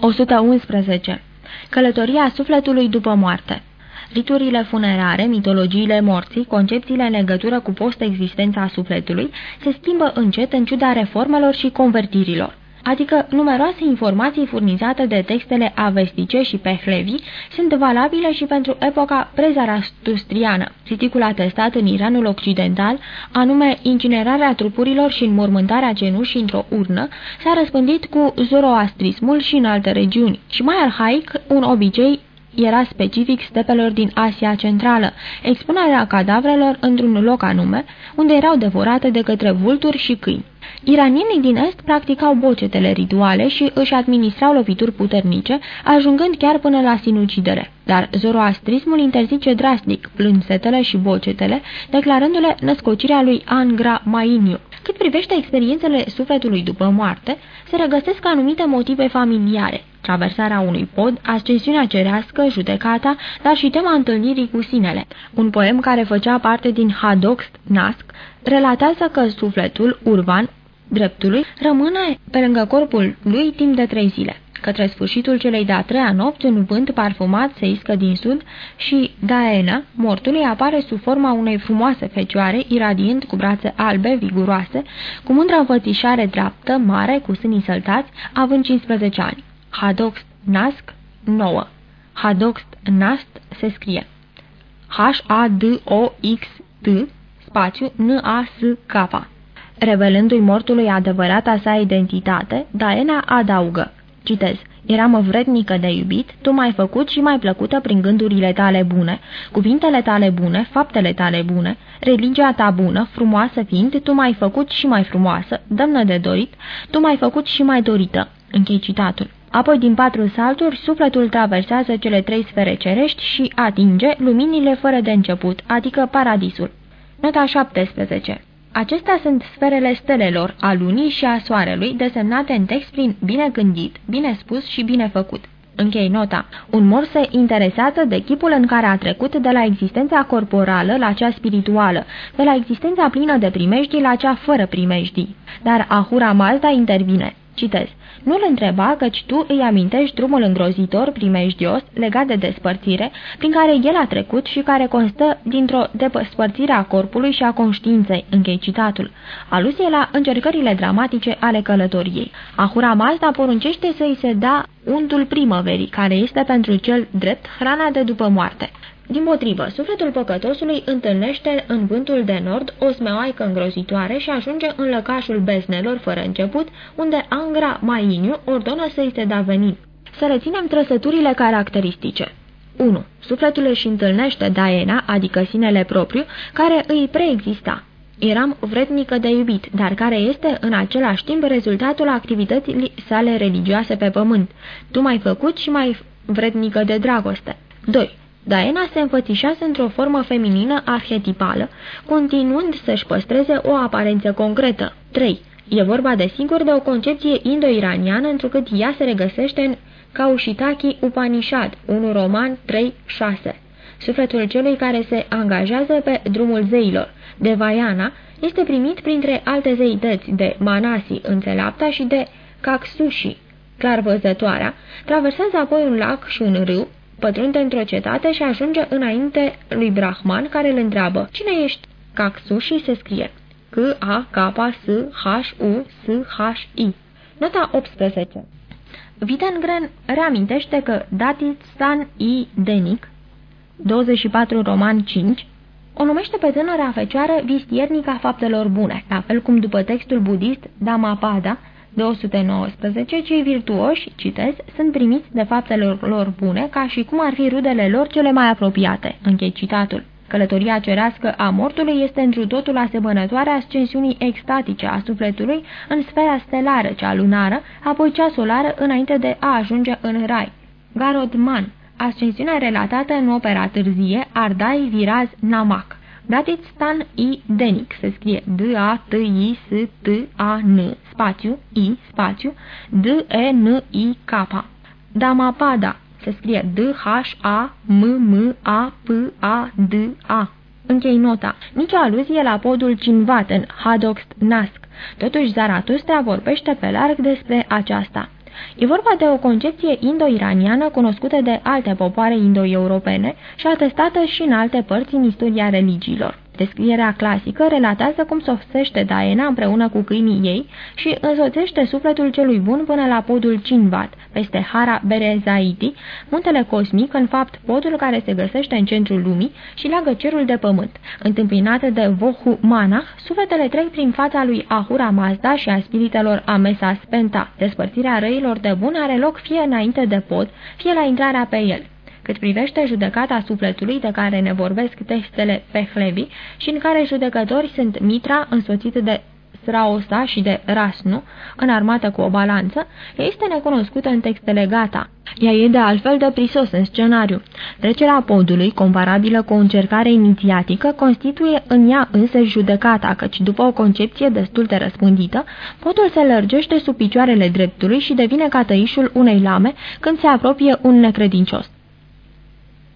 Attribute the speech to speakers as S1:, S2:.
S1: 111. Călătoria sufletului după moarte Riturile funerare, mitologiile morții, concepțiile în legătură cu post-existența sufletului se schimbă încet în ciuda reformelor și convertirilor adică numeroase informații furnizate de textele avestice și pehlevi, sunt valabile și pentru epoca prezarastustriană. Siticul atestat în Iranul Occidental, anume incinerarea trupurilor și înmormântarea cenușii într-o urnă, s-a răspândit cu zoroastrismul și în alte regiuni, și mai arhaic, un obicei era specific stepelor din Asia Centrală, expunerea cadavrelor într-un loc anume, unde erau devorate de către vulturi și câini. Iranienii din Est practicau bocetele rituale și își administrau lovituri puternice, ajungând chiar până la sinucidere. Dar zoroastrismul interzice drastic plânsetele și bocetele, declarându-le născocirea lui Angra Mainiu. Cât privește experiențele sufletului după moarte, se regăsesc anumite motive familiare, traversarea unui pod, ascensiunea cerească, judecata, dar și tema întâlnirii cu sinele. Un poem care făcea parte din Hadoxt Nask relatează că sufletul, urban, dreptului, rămâne pe lângă corpul lui timp de trei zile. Către sfârșitul celei de-a treia nopți, un vânt parfumat se iscă din sud și Daena, mortului, apare sub forma unei frumoase fecioare, iradiind cu brațe albe, viguroase, cu mândră înfățișare dreaptă, mare, cu sânii săltați, având 15 ani. Hadoxt Nasc 9. Hadoxt Nast se scrie H-A-D-O-X-T spațiu N-A-S-K. Revelându-i mortului adevărata sa identitate, Daena adaugă, citez, Eram vrednică de iubit, tu m-ai făcut și mai plăcută prin gândurile tale bune, cuvintele tale bune, faptele tale bune, religia ta bună, frumoasă fiind, tu m-ai făcut și mai frumoasă, dămnă de dorit, tu m-ai făcut și mai dorită. Închei citatul. Apoi, din patru salturi, sufletul traversează cele trei sfere cerești și atinge luminile fără de început, adică paradisul. Nota 17 Acestea sunt sferele stelelor, a lunii și a soarelui, desemnate în text prin bine gândit, bine spus și bine făcut. Închei nota. Un mor se interesează de chipul în care a trecut de la existența corporală la cea spirituală, de la existența plină de primejdii la cea fără primejdii. Dar Ahura Mazda intervine. Citez. Nu-l întreba căci tu îi amintești drumul îngrozitor, primejdios, legat de despărțire, prin care el a trecut și care constă dintr-o despărțire a corpului și a conștiinței, închei citatul, aluzie la încercările dramatice ale călătoriei. Ahura Mazda poruncește să-i se da undul primăverii, care este pentru cel drept hrana de după moarte. Din potrivă, sufletul păcătosului întâlnește în vântul de nord o smeoaică îngrozitoare și ajunge în lăcașul besnelor fără început, unde Angra Mainiu ordonă să-i se da venin. Să reținem trăsăturile caracteristice. 1. Sufletul își întâlnește Daena, adică sinele propriu, care îi preexista. Eram vrednică de iubit, dar care este în același timp rezultatul activității sale religioase pe pământ. Tu m-ai făcut și mai vrednică de dragoste. 2. Daena se înfățișează într-o formă feminină arhetipală, continuând să-și păstreze o aparență concretă. 3. E vorba de sigur de o concepție indo-iraniană, întrucât ea se regăsește în Kaushitaki Upanishad, 1 roman 3-6. Sufletul celui care se angajează pe drumul zeilor, de Vaiana, este primit printre alte zeități de Manasi, înțeleapta și de Kaksushi, clar văzătoarea, traversează apoi un lac și un râu, pătrunde într-o cetate și ajunge înainte lui Brahman, care îl întreabă, Cine ești? și se scrie K-A-K-S-H-U-S-H-I. Nota 18 Vitengren reamintește că Stan I. Denic, 24 roman 5, o numește pe tânăra fecioară vistiernica faptelor bune, la fel cum după textul budist Dhammapada, 219, cei virtuoși, citez, sunt primiți de faptele lor bune ca și cum ar fi rudele lor cele mai apropiate. Închei citatul. Călătoria cerească a mortului este întru totul asemănătoare ascensiunii extatice a sufletului în sfera stelară, cea lunară, apoi cea solară înainte de a ajunge în rai. Garodman, ascensiunea relatată în opera târzie Ardai Viraz Namak. Stan I Denic se scrie D-A-T-I-S-T-A-N spațiu I spațiu D-E-N-I-K. Damapada se scrie D-H-A-M-M-A-P-A-D-A. Închei nota. Nici o aluzie la podul Cinvat în Hadoxt Nask. Totuși, Zaratustra vorbește pe larg despre aceasta. E vorba de o concepție indo-iraniană cunoscută de alte popoare indo-europene și atestată și în alte părți în istoria religiilor. Descrierea clasică relatează cum sosește Daena împreună cu câinii ei și însoțește sufletul celui bun până la podul Cinvat, peste Hara Berezaiti, muntele cosmic, în fapt podul care se găsește în centrul lumii și leagă cerul de pământ. Întâmpinate de Vohu Manah, sufletele trec prin fața lui Ahura Mazda și a spiritelor Amesa Spenta. Despărțirea răilor de bun are loc fie înainte de pod, fie la intrarea pe el cât privește judecata sufletului de care ne vorbesc textele Pehlevi și în care judecători sunt Mitra, însoțit de Sraosa și de Rasnu, înarmată cu o balanță, este necunoscută în textele Gata. Ea e de altfel de prisos în scenariu. Trecerea podului, comparabilă cu o încercare inițiatică, constituie în ea însă judecata, căci după o concepție destul de răspândită, podul se lărgește sub picioarele dreptului și devine ca tăișul unei lame când se apropie un necredincios.